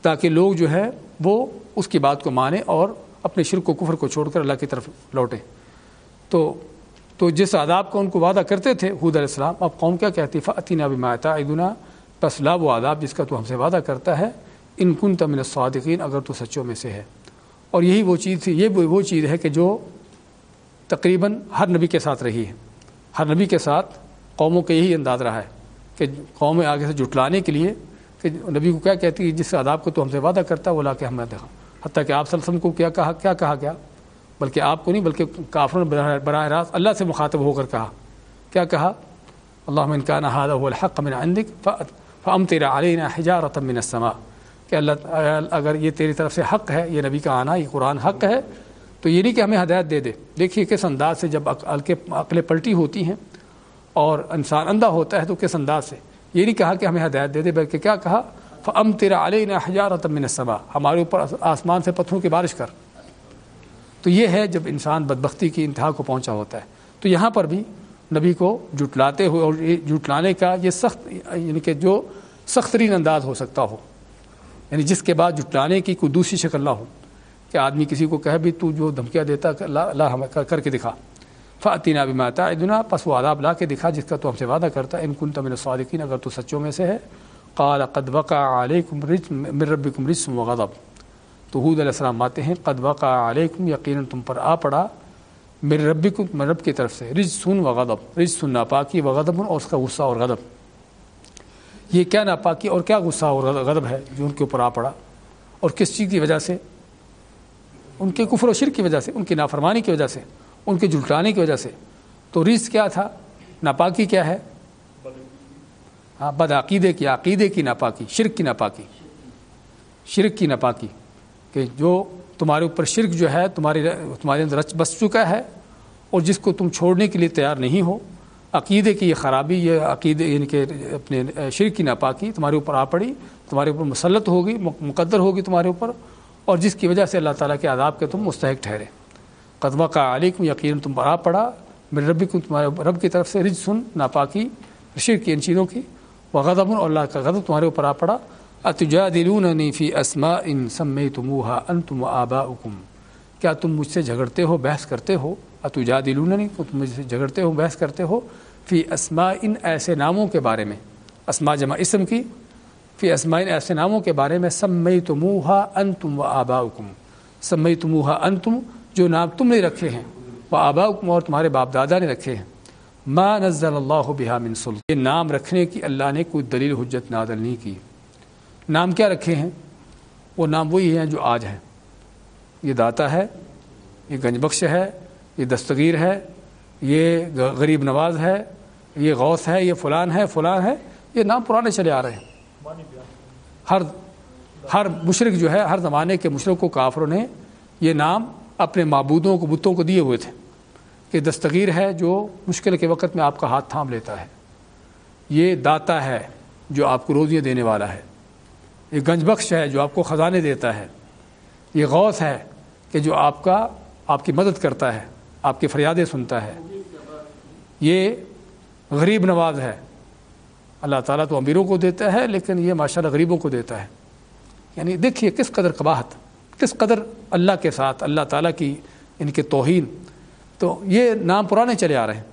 تاکہ لوگ جو ہے وہ اس کی بات کو مانیں اور اپنے شرک و کفر کو چھوڑ کر اللہ کی طرف لوٹیں۔ تو تو جس آداب کا ان کو وعدہ کرتے تھے حود علیہ السلام، اب قوم کیا کہتی فعطینہ بھی مایتا ادنا بس لا وہ آداب جس کا تو ہم سے وعدہ کرتا ہے ان کن تمن صادقین اگر تو سچوں میں سے ہے۔ اور یہی وہ چیز تھی، یہ وہ چیز ہے کہ جو تقریباً ہر نبی کے ساتھ رہی ہے۔ ہر نبی کے ساتھ قوموں کا یہی انداز رہا ہے کہ قوم آگے سے جٹلانے کے لیے کہ نبی کو کیا کہتی ہے، جس آداب کو تو ہم سے وعدہ کرتا ہے، وہ لا کے ہم نے دیکھا حتیٰ کہ آپ صلی اللہ علیہ وسلم کو کیا کہا کیا کہا گیا؟ بلکہ آپ کو نہیں، بلکہ کافروں نے براہ راست اللہ سے مخاطب ہو کر کہا۔ کیا کہا؟ اللہ کا نہ الحق من عندك فام تیرا علینا حجارت من السماء۔ کہ اللہ اگر یہ تیری طرف سے حق ہے، یہ نبی کا آنا، یہ قرآن حق ہے تو یہ نہیں کہ ہمیں ہدایت دے دے۔ دیکھیے کس انداز سے جب عقلیں پلٹی ہوتی ہیں اور انسان اندھا ہوتا ہے تو کس انداز سے؟ یہ نہیں کہا کہ ہمیں ہدایت دے دے، بلکہ کیا کہا؟ فم تیرا علیہ حجارت من السماء۔ ہمارے اوپر آسمان سے پتھروں کی بارش کر۔ تو یہ ہے جب انسان بدبختی کی انتہا کو پہنچا ہوتا ہے۔ تو یہاں پر بھی نبی کو جٹلاتے ہوئے اور جٹلانے کا یہ سخت یعنی کہ جو سخت ترین انداز ہو سکتا ہو۔ یعنی جس کے بعد جٹلانے کی کوئی دوسری شکل نہ ہو۔ کہ آدمی کسی کو کہے بھی تو جو دھمکیاں دیتا لا ہمیں کر کے دکھا۔ فاتینہ بھی ماتا دنا پس وہ آداب لا کے دکھا جس کا تو ہم سے وعدہ کرتا ان کن تمن صادقین اگر تو سچوں میں سے ہے۔ قال قد وقع علیکم رج من ربکم رجس و غضب تو حود علیہ السلام آتے ہیں، قد وقع علیکم یقیناً تم پر آ پڑا۔ میرے ربی کو رب کی طرف سے۔ رج سن و غضب رج سن ناپاکی و غضب اور اس کا غصہ اور غضب۔ یہ کیا ناپاکی اور کیا غصہ اور غضب ہے جو ان کے اوپر آ پڑا؟ اور کس چیز کی وجہ سے؟ ان کے کفر و شرک کی وجہ سے، ان کی نافرمانی کی وجہ سے، ان کے جھلٹانے کی وجہ سے۔ تو رز کیا تھا؟ ناپاکی کیا ہے؟ ہاں بد عقیدے کی عقیدے کی ناپاکی، شرک کی ناپاکی۔ شرک کی ناپاکی، کہ جو تمہارے اوپر شرک جو ہے، تمہاری تمہارے اندر رچ بس چکا ہے اور جس کو تم چھوڑنے کے لیے تیار نہیں ہو۔ عقیدے کی یہ خرابی، یہ عقیدے یعنی کہ اپنے شرک کی ناپاکی تمہارے اوپر آ پڑی، تمہارے اوپر مسلط ہوگی مقدر ہوگی تمہارے اوپر۔ اور جس کی وجہ سے اللہ تعالیٰ کے عذاب کے تم مستحق ٹھہرے۔ قدمہ کا علیکم یقین، تم پر آ پڑا۔ میرے ربی کو تمہارے رب کی طرف سے رج سن، ناپاکی، شرک کی ان چیزوں کی۔ وہ غضب اور اللہ کا غضب تمہارے اوپر آ پڑا۔ اتجا دلون فی اسما ان سم تموہا ان تم آبا کیا تم مجھ سے جھگڑتے ہو، بحث کرتے ہو؟ اتجا دلون تم مجھ سے جھگڑتے ہو، بحث کرتے ہو؟ فی اسما ان ایسے ناموں کے بارے میں۔ اسما جمع اسم کی فی اسما ایسے ناموں کے بارے میں سمئی تموہا ان تم و آبا حکم سمئی تموہا ان تم جو نام تم نے رکھے ہیں وہ آبا حکم اور تمہارے باپ دادا نے رکھے ہیں۔ ما نزل اللہ بہا من یہ نام رکھنے کی اللہ نے کوئی دلیل حجت نادل نہیں کی۔ نام کیا رکھے ہیں؟ وہ نام وہی ہیں جو آج ہیں۔ یہ داتا ہے، یہ گنج بخش ہے، یہ دستگیر ہے، یہ غریب نواز ہے، یہ غوث ہے، یہ فلان ہے فلان ہے۔ یہ نام پرانے چلے آ رہے ہیں۔ ہر ہر مشرق جو ہے، ہر زمانے کے مشرق کو کافروں نے یہ نام اپنے معبودوں کو، بتوں کو دیے ہوئے تھے کہ دستگیر ہے جو مشکل کے وقت میں آپ کا ہاتھ تھام لیتا ہے۔ یہ داتا ہے جو آپ کو روزیاں دینے والا ہے۔ یہ گنج بخش ہے جو آپ کو خزانے دیتا ہے۔ یہ غوث ہے کہ جو آپ کا، آپ کی مدد کرتا ہے، آپ کی فریادیں سنتا ہے۔ یہ غریب نواز ہے۔ اللہ تعالیٰ تو امیروں کو دیتا ہے، لیکن یہ ماشاء اللہ غریبوں کو دیتا ہے۔ یعنی دیکھیے کس قدر قباحت، کس قدر اللہ کے ساتھ، اللہ تعالیٰ کی ان کے توہین۔ تو یہ نام پرانے چلے آ رہے ہیں۔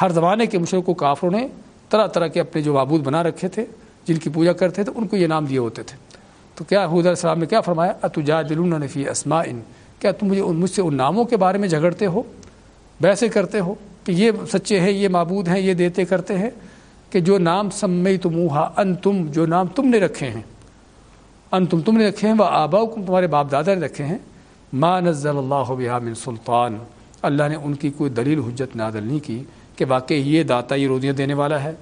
ہر زمانے کے مشرق کو کافروں نے طرح طرح کے اپنے جو معبود بنا رکھے تھے، جن کی پوجا کرتے تھے، ان کو یہ نام دیے ہوتے تھے۔ تو کیا حضر السلام نے کیا فرمایا؟ اتجا دلون نفی اسما ان کیا تم مجھے، مجھ سے ان ناموں کے بارے میں جھگڑتے ہو؟ ویسے کرتے ہو کہ یہ سچے ہیں، یہ معبود ہیں، یہ دیتے کرتے ہیں۔ کہ جو نام سمئی تمہا ان تم جو نام تم نے رکھے ہیں۔ ان تم تم نے رکھے ہیں وہ آبا تمہارے باپ دادا نے رکھے ہیں۔ ما نزل اللہ بحا من سلطان۔ اللہ نے ان کی کوئی دلیل، حجت نادل نہیں کی کہ واقعی یہ داتا، یہ روزیاں دینے والا ہے۔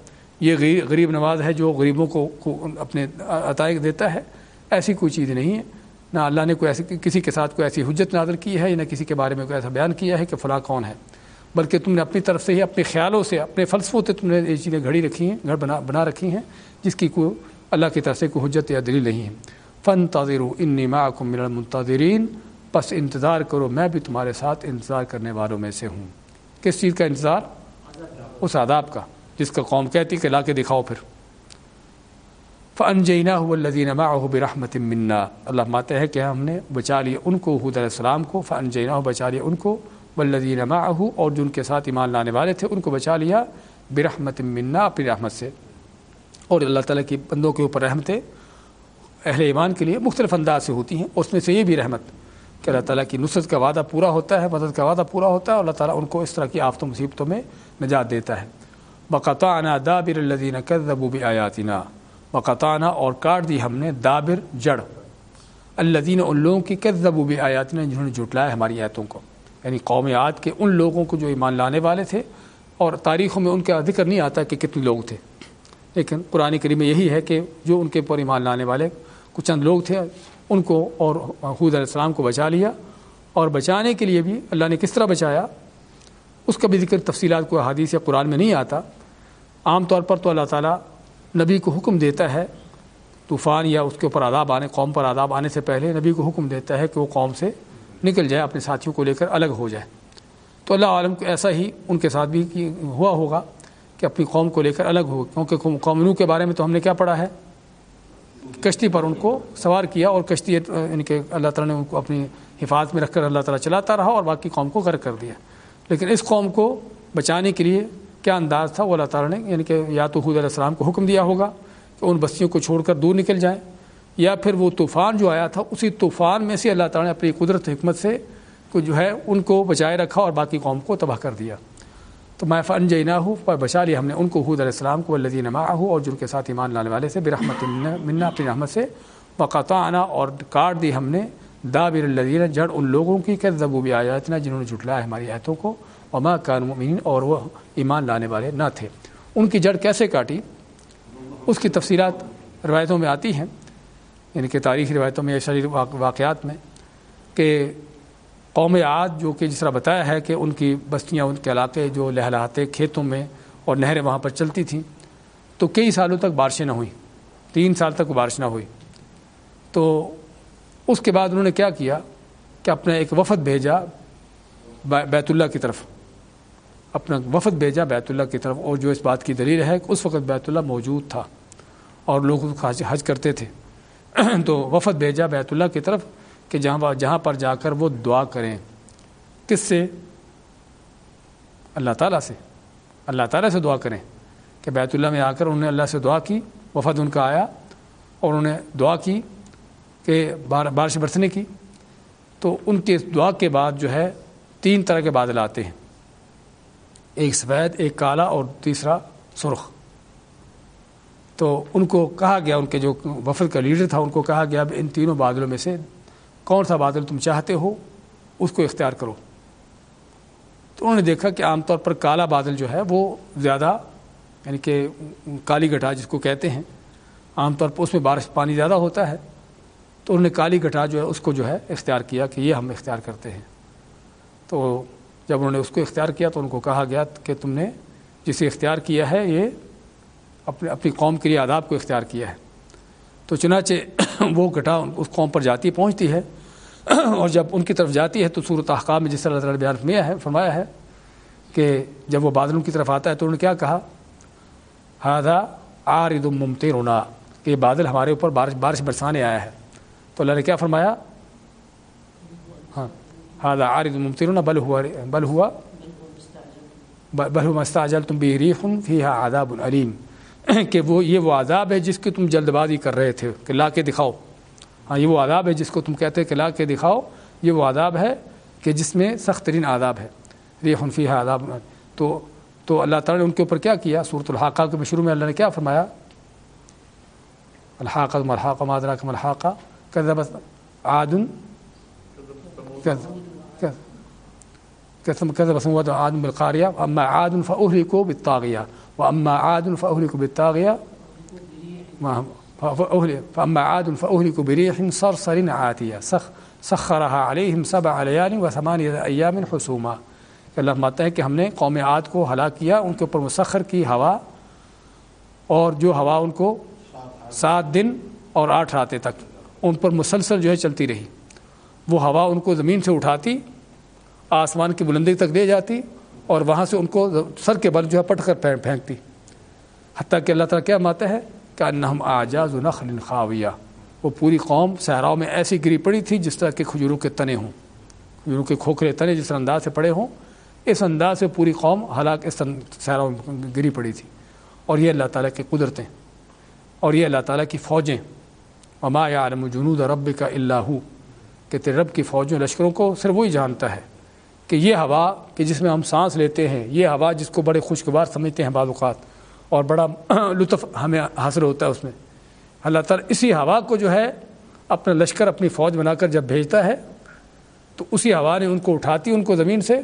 یہ غریب نواز ہے جو غریبوں کو اپنے عطائق دیتا ہے۔ ایسی کوئی چیز نہیں ہے۔ نہ اللہ نے کوئی ایسی، کسی کے ساتھ کوئی ایسی حجت نادل کی ہے، نہ کسی کے بارے میں کوئی ایسا بیان کیا ہے کہ فلاں کون ہے۔ بلکہ تم نے اپنی طرف سے ہی اپنے خیالوں سے، اپنے فلسفوں سے تم نے یہ چیزیں گھڑی رکھی ہیں گھر بنا بنا رکھی ہیں، جس کی کوئی اللہ کی طرف سے کوئی حجت یا دلیل نہیں ہے۔ فن تاضر ان کو من المنتظرین بس انتظار کرو، میں بھی تمہارے ساتھ انتظار کرنے والوں میں سے ہوں۔ کس چیز کا انتظار؟ اس آداب کا، جس کا قوم کہتی کہ لا کے دکھاؤ پھر۔ فن جینا الدین برحمت منا اللہ ماتے ہے کہ ہم نے بچا لیا ان کو، حود علیہ السلام کو فن جینا بچا لیا ان کو۔ ولدین معه اور جو ان کے ساتھ ایمان لانے والے تھے، ان کو بچا لیا برحمت منا اپنی رحمت سے۔ اور اللہ تعالیٰ کی بندوں کے اوپر رحمتیں اہل ایمان کے لیے مختلف انداز سے ہوتی ہیں، اس میں سے یہ بھی رحمت کہ اللہ تعالیٰ کی نصرت کا وعدہ پورا ہوتا ہے، مدد کا وعدہ پورا ہوتا ہے اور اللہ تعالیٰ ان کو اس طرح کی آفت و مصیبتوں میں نجات دیتا ہے۔ بقطانہ دابر الدین کردبوب آیاتینہ بقطانہ اور کاٹ دی ہم نے دابر جڑ۔ الدین ان لوگوں کی کردبوب آیاتینہ جنہوں نے جھٹلایا ہماری آیتوں کو۔ یعنی قوم عاد کے ان لوگوں کو جو ایمان لانے والے تھے، اور تاریخوں میں ان کا ذکر نہیں آتا کہ کتنے لوگ تھے۔ لیکن قرآن کریم میں یہی ہے کہ جو ان کے اوپر ایمان لانے والے کچھ چند لوگ تھے، ان کو اور حود علیہ السلام کو بچا لیا۔ اور بچانے کے لیے بھی اللہ نے کس طرح بچایا؟ اس کا بھی ذکر تفصیلات کو حادیث یا قرآن میں نہیں آتا۔ عام طور پر تو اللہ تعالیٰ نبی کو حکم دیتا ہے، طوفان یا اس کے اوپر آداب آنے، قوم پر آداب آنے سے پہلے نبی کو حکم دیتا ہے کہ وہ قوم سے نکل جائے، اپنے ساتھیوں کو لے کر الگ ہو جائے۔ تو اللہ عالم کو ایسا ہی ان کے ساتھ بھی ہوا ہوگا کہ اپنی قوم کو لے کر الگ ہو، کیونکہ قوم کے بارے میں تو ہم نے کیا پڑھا ہے؟ کشتی پر ان کو سوار کیا اور کشتی ان یعنی کے اللہ تعالیٰ نے ان کو اپنی حفاظت میں رکھ کر اللہ تعالیٰ چلاتا رہا اور باقی قوم کو غرق کر دیا۔ لیکن اس قوم کو بچانے کے لیے کیا انداز تھا؟ وہ اللہ تعالیٰ نے یعنی کہ یا تو حود علیہ السلام کو حکم دیا ہوگا کہ ان بستیوں کو چھوڑ کر دور نکل جائیں۔ یا پھر وہ طوفان جو آیا تھا، اسی طوفان میں سے اللہ تعالیٰ نے اپنی قدرت حکمت سے کو جو ہے ان کو بچائے رکھا اور باقی قوم کو تباہ کر دیا۔ تو میں فن جینا ہوں پر بچا لیا ہم نے ان کو حود علیہ السلام کو اللہ نما ہوں اور جن کے ساتھ ایمان لانے والے سے برحمت منا، اپنی رحمت سے۔ بقاطہ آنا اور کاٹ دی ہم نے۔ دا بر الدین جڑ ان لوگوں کی کہ ضبوبی آیاتنا جنہوں نے جھٹلایا ہماری آیتوں کو۔ وما مین اور وہ ایمان لانے والے نہ تھے۔ ان کی جڑ کیسے کاٹی؟ اس کی تفصیلات روایتوں میں آتی ہیں۔ یعنی کہ تاریخی روایتوں میں شریر واقعات میں کہ قوم عاد جو کہ جس طرح بتایا ہے کہ ان کی بستیاں، ان کے علاقے جو لہلاتے کھیتوں میں اور نہریں وہاں پر چلتی تھیں، تو کئی سالوں تک بارشیں نہ ہوئیں، تین سال تک بارش نہ ہوئی۔ تو اس کے بعد انہوں نے کیا کیا کہ اپنا ایک وفد بھیجا بیت اللہ کی طرف۔ اپنا وفد بھیجا بیت اللہ کی طرف اور جو اس بات کی دلیل ہے کہ اس وقت بیت اللہ موجود تھا اور لوگ حج کرتے تھے۔ تو وفد بھیجا بیت اللہ کی طرف کہ جہاں جہاں پر جا کر وہ دعا کریں۔ کس سے؟ اللہ تعالیٰ سے۔ اللہ تعالیٰ سے دعا کریں کہ بیت اللہ میں آ کر انہوں نے اللہ سے دعا کی، وفد ان کا آیا اور انہوں نے دعا کی کہ بارش برسنے کی۔ تو ان کے دعا کے بعد جو ہے تین طرح کے بادل آتے ہیں۔ ایک سفید، ایک کالا اور تیسرا سرخ۔ تو ان کو کہا گیا، ان کے جو وفد کا لیڈر تھا، ان کو کہا گیا، اب ان تینوں بادلوں میں سے کون سا بادل تم چاہتے ہو، اس کو اختیار کرو۔ تو انہوں نے دیکھا کہ عام طور پر کالا بادل جو ہے، وہ زیادہ یعنی کہ کالی گٹھا جس کو کہتے ہیں، عام طور پر اس میں بارش پانی زیادہ ہوتا ہے۔ تو انہوں نے کالی گٹھا جو ہے، اس کو جو ہے اختیار کیا کہ یہ ہم اختیار کرتے ہیں۔ تو جب انہوں نے اس کو اختیار کیا تو ان کو کہا گیا کہ تم نے جسے اختیار کیا ہے، یہ اپنے اپنی قوم کے لیے آداب کو اختیار کیا ہے۔ تو چنانچہ وہ گٹھا اس قوم پر جاتی پہنچتی ہے اور جب ان کی طرف جاتی ہے تو صورت احکام میں جس طرح اللہ بیان فرمایا ہے فرمایا ہے کہ جب وہ بادلوں کی طرف آتا ہے تو انہوں نے کیا کہا؟ ہاضا آرد ممتر رونا کہ یہ بادل ہمارے اوپر بارش بارش برسانے آیا ہے۔ تو اللہ نے کیا فرمایا؟ ہاں۔ ہاضا آرد ممتر رونا بل ہوا بل ہوا بل مستاجل تم بحریف فی ہا آداب العلیم کہ وہ یہ وہ عذاب ہے جس کی تم جلد بازی کر رہے تھے کہ لا کے دکھاؤ ہاں یہ وہ عذاب ہے جس کو تم کہتے کہ لا کے دکھاؤ یہ وہ عذاب ہے کہ جس میں سخت ترین عذاب ہے ریح فی ہے عذاب تو تو اللہ تعالیٰ نے ان کے اوپر کیا کیا صورت الحاقہ کے شروع میں اللہ نے کیا فرمایا الحاق الحاق مادرا کم الحاقہ عادن عادم بالقاریہ اما عاد فاہلی کو بتاغیہ و اما عاد فاہلی کو بتاغیہ فاما عاد فاہلی کو بریح صرصر عاتیہ سخ سخرها عليهم سبع ليال وثمانية أيام حسوما. اللہ فرماتا ہے کہ ہم نے قوم عاد کو ہلاک کیا، ان کے اوپر مسخر کی ہوا، اور جو ہوا ان کو سات دن اور آٹھ راتیں تک ان پر مسلسل جو ہے چلتی رہی۔ وہ ہوا ان کو زمین سے اٹھاتی، آسمان کی بلندی تک دے جاتی اور وہاں سے ان کو سر کے بل جو ہے پٹ کر پھینکتی۔ حتیٰ کہ اللہ تعالیٰ کیا ماتا ہے؟ کہ ہم آجاز نخل خاویہ۔ وہ پوری قوم صحراؤں میں ایسی گری پڑی تھی جس طرح کے کھجوروں کے تنے ہوں۔ کھجوروں کے کھوکھرے تنے جس انداز سے پڑے ہوں۔ اس انداز سے پوری قوم ہلاک اس صحراؤں میں گری پڑی تھی۔ اور یہ اللہ تعالیٰ کی قدرتیں۔ اور یہ اللہ تعالیٰ کی فوجیں۔ وما عالم جنود رب کا اللہ کہ تیرے رب کی فوجوں لشکروں کو صرف وہی جانتا ہے۔ کہ یہ ہوا کہ جس میں ہم سانس لیتے ہیں، یہ ہوا جس کو بڑے خوشگوار سمجھتے ہیں بعض اوقات، اور بڑا لطف ہمیں حاصل ہوتا ہے اس میں۔ اللہ تعالیٰ اسی ہوا کو جو ہے اپنا لشکر، اپنی فوج بنا کر جب بھیجتا ہے، تو اسی ہوا نے ان کو اٹھاتی، ان کو زمین سے،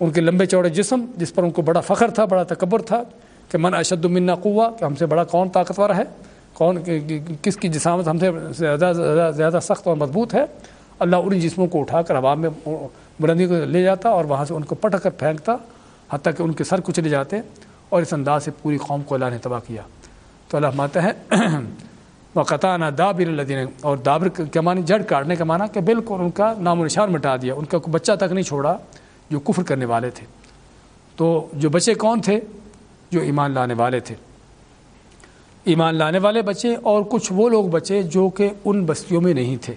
ان کے لمبے چوڑے جسم، جس پر ان کو بڑا فخر تھا، بڑا تکبر تھا کہ من اشد منا قوا کہ ہم سے بڑا کون طاقتور ہے، کون کس کی جسامت ہم سے زیادہ زیادہ سخت اور مضبوط ہے۔ اللہ ان جسموں کو اٹھا کر عوام میں بلندی کو لے جاتا اور وہاں سے ان کو پٹک کر پھینکتا، حتیٰ کہ ان کے سر کچلے جاتے اور اس انداز سے پوری قوم کو اللہ نے تباہ کیا۔ تو اللہ ماتا ہے وہ قطع نہ دابر اللہ اور دابر کے معنی جڑ کاٹنے کا معنی کہ بالکل ان کا نام و نشان مٹا دیا، ان کا کوئی بچہ تک نہیں چھوڑا جو کفر کرنے والے تھے۔ تو جو بچے کون تھے؟ جو ایمان لانے والے تھے۔ ایمان لانے والے بچے اور کچھ وہ لوگ بچے جو کہ ان بستیوں میں نہیں تھے،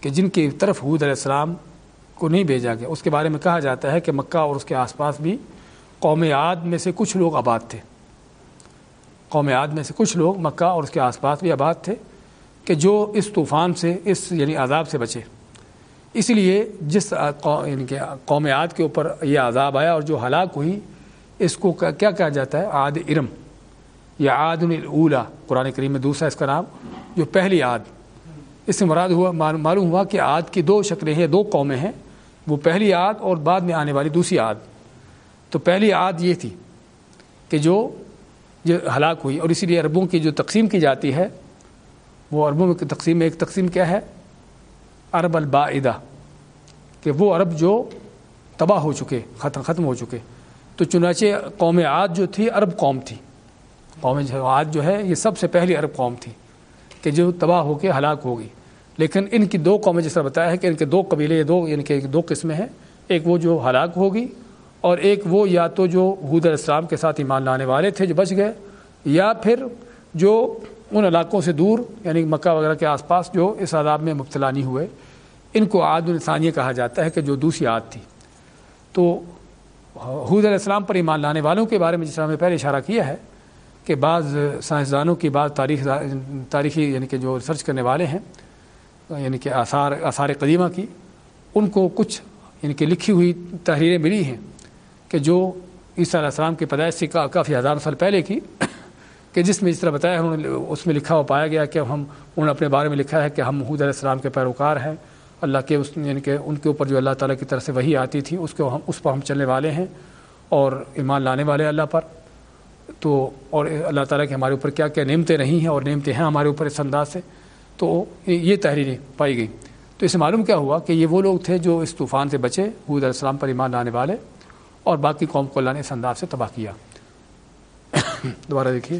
کہ جن کی طرف حود علیہ السلام کو نہیں بھیجا گیا۔ اس کے بارے میں کہا جاتا ہے کہ مکہ اور اس کے آس پاس بھی قوم عاد میں سے کچھ لوگ آباد تھے۔ قوم عاد میں سے کچھ لوگ مکہ اور اس کے آس پاس بھی آباد تھے کہ جو اس طوفان سے، اس یعنی عذاب سے بچے۔ اس لیے جس یعنی کہ قوم عاد کے اوپر یہ عذاب آیا اور جو ہلاک ہوئی، اس کو کیا کہا جاتا ہے؟ عاد ارم۔ یا عاد الاولا قرآن کریم میں دوسرا اس کا نام، جو پہلی عاد۔ اس سے مراد ہوا، معلوم ہوا کہ عاد کی دو شکلیں ہیں، دو قومیں ہیں۔ وہ پہلی عاد اور بعد میں آنے والی دوسری عاد تو پہلی عاد یہ تھی کہ جو جو ہلاک ہوئی اور اسی لیے عربوں کی جو تقسیم کی جاتی ہے، وہ عربوں میں تقسیم میں ایک تقسیم کیا ہے؟ عرب الباعدہ، کہ وہ عرب جو تباہ ہو چکے، ختم ختم ہو چکے۔ تو چنانچہ قوم عاد جو تھی، عرب قوم تھی۔ قوم عاد جو ہے، یہ سب سے پہلی عرب قوم تھی کہ جو تباہ ہو کے ہلاک ہوگی لیکن ان کی دو قومیں جس طرح بتایا ہے کہ ان کے دو قبیلے دو یعنی کہ دو قسمیں ہیں، ایک وہ جو ہلاک ہوگی اور ایک وہ یا تو جو حود السلام کے ساتھ ایمان لانے والے تھے جو بچ گئے، یا پھر جو ان علاقوں سے دور یعنی مکہ وغیرہ کے آس پاس جو اس عذاب میں مبتلا نہیں ہوئے، ان کو عاد الثانیہ کہا جاتا ہے کہ جو دوسری عاد تھی۔ تو حود علیہ السلام پر ایمان لانے والوں کے بارے میں جس طرح میں پہلے اشارہ کیا ہے کہ بعض سائنسدانوں کی بعض تاریخ، تاریخی یعنی کہ جو ریسرچ کرنے والے ہیں یعنی کہ آثار آثار قدیمہ کی، ان کو کچھ یعنی کہ لکھی ہوئی تحریریں ملی ہیں کہ جو عیسیٰ علیہ السلام کی پیدائش سے کافی ہزار سال پہلے کی، کہ جس میں اس طرح بتایا انہوں نے، اس میں لکھا ہوا، پایا گیا کہ ہم، انہوں نے اپنے بارے میں لکھا ہے کہ ہم محود علیہ السلام کے پیروکار ہیں، اللہ کے اس یعنی کہ ان کے اوپر جو اللہ تعالیٰ کی طرف سے وہی آتی تھی، اس کو ہم، اس پر ہم چلنے والے ہیں اور ایمان لانے والے اللہ پر۔ تو، اور اللہ تعالیٰ کے ہمارے اوپر کیا کیا نعمتیں نہیں ہیں اور نعمتیں ہیں ہمارے اوپر اس انداز سے؟ تو یہ تحریریں پائی گئی تو اسے معلوم کیا ہوا کہ یہ وہ لوگ تھے جو اس طوفان سے بچے، حود علیہ السلام پر ایمان لانے والے اور باقی قوم کو اللہ نے اس انداز سے تباہ کیا۔ دوبارہ دیکھیے۔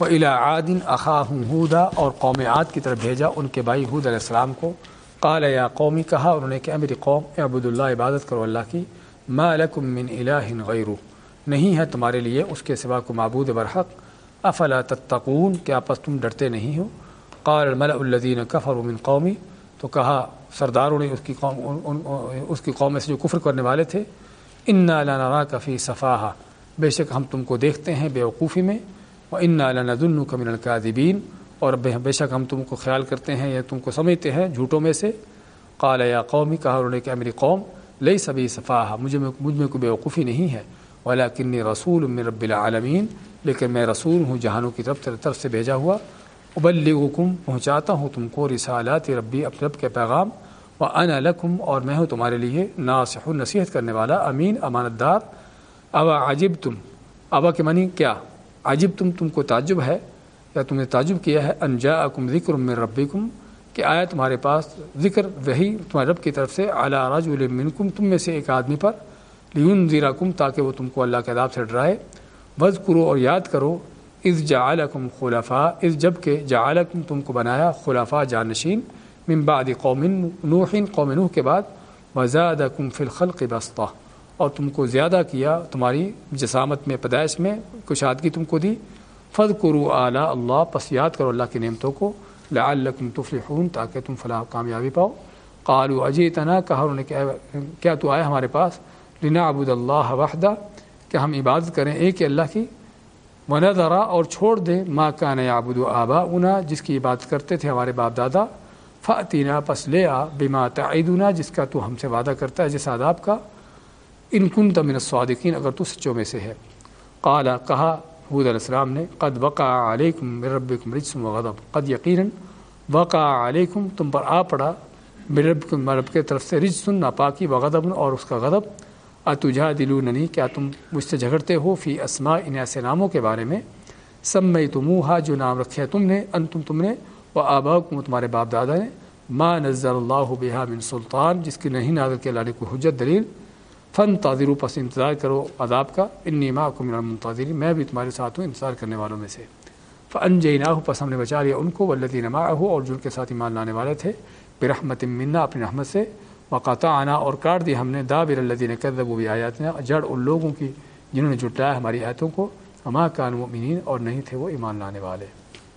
وہ الا عادن اخاہم ہودا اور قوم عاد کی طرف بھیجا ان کے بھائی حود علیہ السلام کو۔ قال یا قومی کہا انہوں نے کہ میری قوم عبد اللہ عبادت کرو اللہ کی۔ ما لکم من الہ غیرو نہیں ہے تمہارے لیے اس کے سوا کو معبود برحق افلا تتقون؟ کہ آپس تم ڈرتے نہیں ہو؟ قال الملأ الذین کفروا من قومی تو کہا سرداروں نے اس کی قوم اس کی قوم سے جو کفر کرنے والے تھے ان لنا کفی صفاحہ بے شک ہم تم کو دیکھتے ہیں بے وقوفی میں و ان ندن کمن القادبین اور بے شک ہم تم کو خیال کرتے ہیں یا تم کو سمجھتے ہیں جھوٹوں میں سے۔ قال یا قومی کہا انہوں نے کہ میری قوم لئی سبھی صفاح مجھے، مجھ میں کوئی بے وقوفی نہیں ہے۔ ولا کنِ رسول من رب العالمین لیکن میں رسول ہوں جہانوں کی طرف طرف سے بھیجا ہوا۔ ابلغکم، پہنچاتا ہوں تم کو رسالات ربی اپنے رب کے پیغام۔ و ان الکم اور میں ہوں تمہارے لیے ناصح، نصیحت کرنے والا، امین امانت دار ابا عجب تم ابا کے منی کیا؟ عجب تم تم کو تعجب ہے؟ یا تم نے تعجب کیا ہے؟ انجا اکم ذکر من ربکم، کہ آیا تمہارے پاس ذکر وہی تمہارے رب کی طرف سے اعلیٰ راج منکم تم میں سے ایک آدمی پر۔ لیون زیرا کم تاکہ وہ تم کو اللہ کے عذاب سے ڈرائے۔ وز کرو اور یاد کرو از جا علکم خلافہ از جبکہ جا تم کو بنایا خلافہ جانشین، من بعد قوم نوحین قوم نوح کے بعد وزاد کم فلخلق بستہ اور تم کو زیادہ کیا، تمہاری جسامت میں، پیدائش میں کشادگی تم کو دی۔ فض کرو اعلیٰ اللہ پس یاد کرو اللہ کی نعمتوں کو۔ لعلکم تفلحون، تاکہ تم فلاح کامیابی پاؤ۔ قالو اجی تنا کہا انہوں نے کیا تو آئے ہمارے پاس؟ لنا ابود اللہ وحدہ، کہ ہم عبادت کریں ایک اللہ کی۔ ون ذرا اور چھوڑ دیں ماں کا نیا ابود و آبا انا جس کی عبادت کرتے تھے ہمارے باپ دادا۔ فاتینہ پس لے آ بیما تعیدنا جس کا تو ہم سے وعدہ کرتا ہے جس آداب کا۔ ان کن تمن الصادقین، اگر تو سچوں میں سے ہے۔ قالا کہا حود علیہ السلام نے، قد وقع علیکم ربکم رجسم و غضب، قد یقینا وقع علیکم، تم پر آ پڑا رب رب کے طرف سے رجسن ناپاکی و غضب، اور اس کا غضب۔ اتجھا دلو ننی کیا تم مجھ سے جھگڑتے ہو فی اسما ان ایسے ناموں کے بارے میں؟ سب میں تموہا جو نام رکھے تم نے ان تم تم نے وہ آبا تمہارے باپ دادا نے، ما نظر اللہ بحا من سلطان، جس کی نہیں نازل کے اللہ نے کوئی حجت دلیل۔ فن تاضر پس انتظار کرو عذاب کا۔ ان نیما کو میرا منتظر میں بھی تمہارے ساتھ ہوں، انتظار کرنے والوں میں سے۔ فن جینا ہو پس ہم نے بچا لیا ان کو ولدی نما ہو اور جن کے ساتھ ایمان لانے والے تھے برحمت منا اپنی رحمت سے۔ وقاتا آنا اور کاٹ دی ہم نے. دابر الدین قدب و بھی آیات نے جڑ ان لوگوں کی جنہوں نے جٹایا ہماری آیتوں کو. ہما کان مؤمنین اور نہیں تھے وہ ایمان لانے والے.